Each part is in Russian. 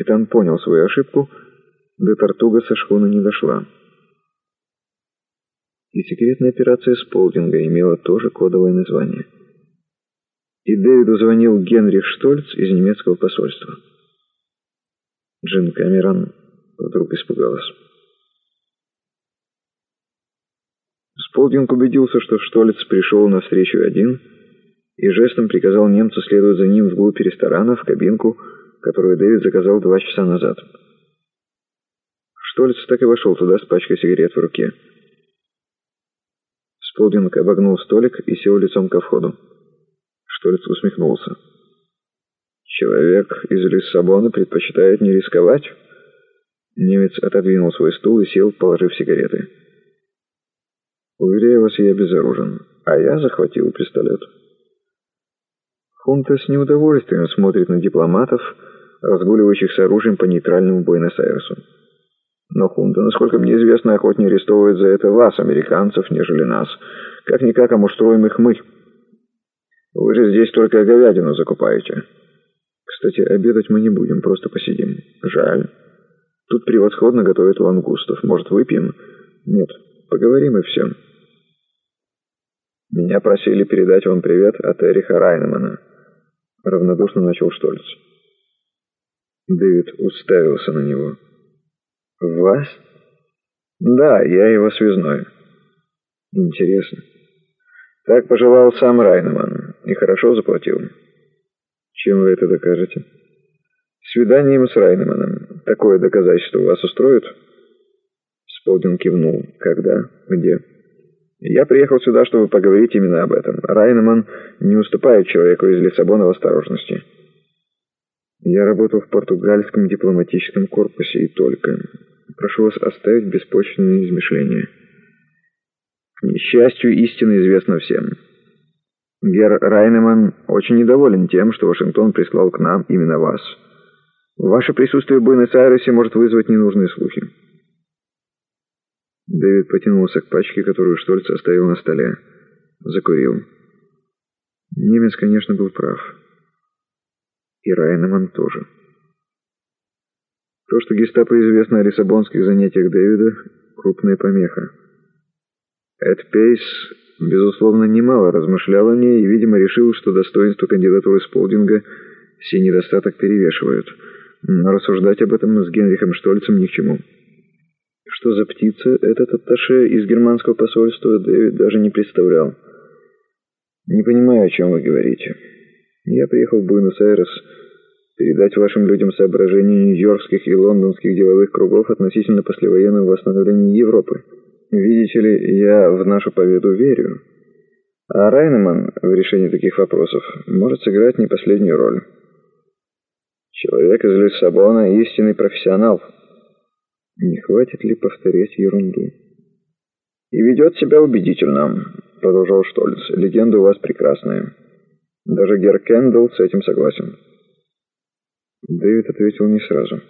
Капитан понял свою ошибку, до Тартуга со шхуны не дошла. И секретная операция Сполдинга имела тоже кодовое название. И Дэвиду звонил Генрих Штольц из немецкого посольства. Джин Камерон вдруг испугалась. Сполдинг убедился, что Штольц пришел на встречу один и жестом приказал немцу следовать за ним вглубь ресторана, в кабинку, которую Дэвид заказал два часа назад. Штольц так и вошел туда с пачкой сигарет в руке. Сполдинг обогнул столик и сел лицом ко входу. Штольц усмехнулся. «Человек из Лиссабона предпочитает не рисковать?» Немец отодвинул свой стул и сел, положив сигареты. «Уверяю вас, я безоружен, а я захватил пистолет». Хунта с неудовольствием смотрит на дипломатов, разгуливающих с оружием по нейтральному Буэнос-Айресу. Но хунта, насколько мне известно, охотнее арестовывает за это вас, американцев, нежели нас. Как-никак, а их мы. Вы же здесь только говядину закупаете. Кстати, обедать мы не будем, просто посидим. Жаль. Тут превосходно готовят лангустов. Может, выпьем? Нет, поговорим и все. Меня просили передать вам привет от Эриха Райнемана. Равнодушно начал Штольц. Дэвид уставился на него. «Вас?» «Да, я его связной». «Интересно». Так пожелал сам Райнеман и хорошо заплатил. Чем вы это докажете? Свиданием с Райнеманом. Такое доказательство вас устроит? Сполдин кивнул. Когда? Где? Я приехал сюда, чтобы поговорить именно об этом. Райнеман не уступает человеку из Лиссабона в осторожности. Я работал в португальском дипломатическом корпусе и только. Прошу вас оставить беспочвенные измышления. К несчастью, истина известна всем. Гер Райнеман очень недоволен тем, что Вашингтон прислал к нам именно вас. Ваше присутствие в Буэнос-Айресе может вызвать ненужные слухи. Дэвид потянулся к пачке, которую Штольц оставил на столе. Закурил. Немец, конечно, был прав. И Райнеман тоже. То, что гестапо известно о лиссабонских занятиях Дэвида, крупная помеха. Эд Пейс, безусловно, немало размышлял о ней и, видимо, решил, что достоинства кандидатуры Сполдинга все недостаток перевешивают. Но рассуждать об этом с Генрихом Штольцем ни к чему. Что за птица этот атташе из германского посольства Дэвид даже не представлял. «Не понимаю, о чем вы говорите. Я приехал в Буэнос-Айрес передать вашим людям соображения нью-йоркских и лондонских деловых кругов относительно послевоенного восстановления Европы». Видите ли, я в нашу победу верю. А Райнеман в решении таких вопросов может сыграть не последнюю роль. Человек из Лиссабона — истинный профессионал. Не хватит ли повторять ерунду? И ведет себя убедительно, продолжал Штольц. Легенда у вас прекрасная. Даже Гер Кендалл с этим согласен. Дэвид ответил не сразу.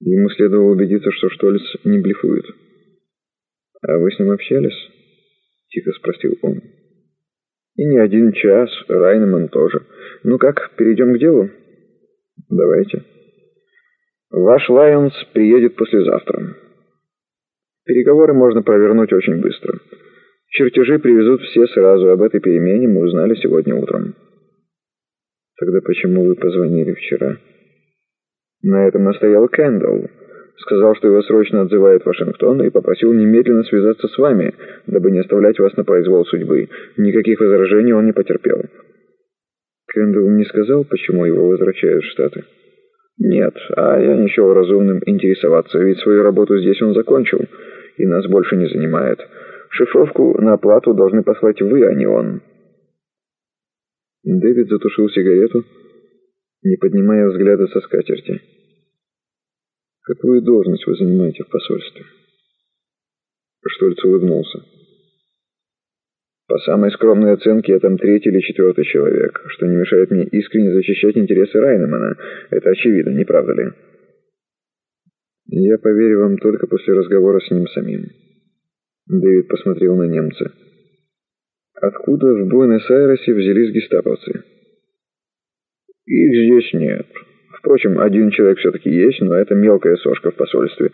Ему следовало убедиться, что Штольц не блефует. «А вы с ним общались?» — тихо спросил он. «И не один час, Райнеман тоже. Ну как, перейдем к делу?» «Давайте». «Ваш Лайонс приедет послезавтра. Переговоры можно провернуть очень быстро. Чертежи привезут все сразу. Об этой перемене мы узнали сегодня утром». «Тогда почему вы позвонили вчера?» «На этом настоял Кэндалл». Сказал, что его срочно отзывает Вашингтон, и попросил немедленно связаться с вами, дабы не оставлять вас на произвол судьбы. Никаких возражений он не потерпел. Кэндалл не сказал, почему его возвращают в Штаты? Нет, а я счел разумным интересоваться, ведь свою работу здесь он закончил, и нас больше не занимает. Шифровку на оплату должны послать вы, а не он. Дэвид затушил сигарету, не поднимая взгляда со скатерти. Какую должность вы занимаете в посольстве? Штольц улыбнулся. По самой скромной оценке, я там третий или четвертый человек, что не мешает мне искренне защищать интересы Райнемана. Это очевидно, не правда ли? Я поверю вам только после разговора с ним самим. Дэвид посмотрел на немца. Откуда в Буэнос-Айресе взялись гестаповцы? Их здесь нет. Впрочем, один человек все-таки есть, но это мелкая сошка в посольстве.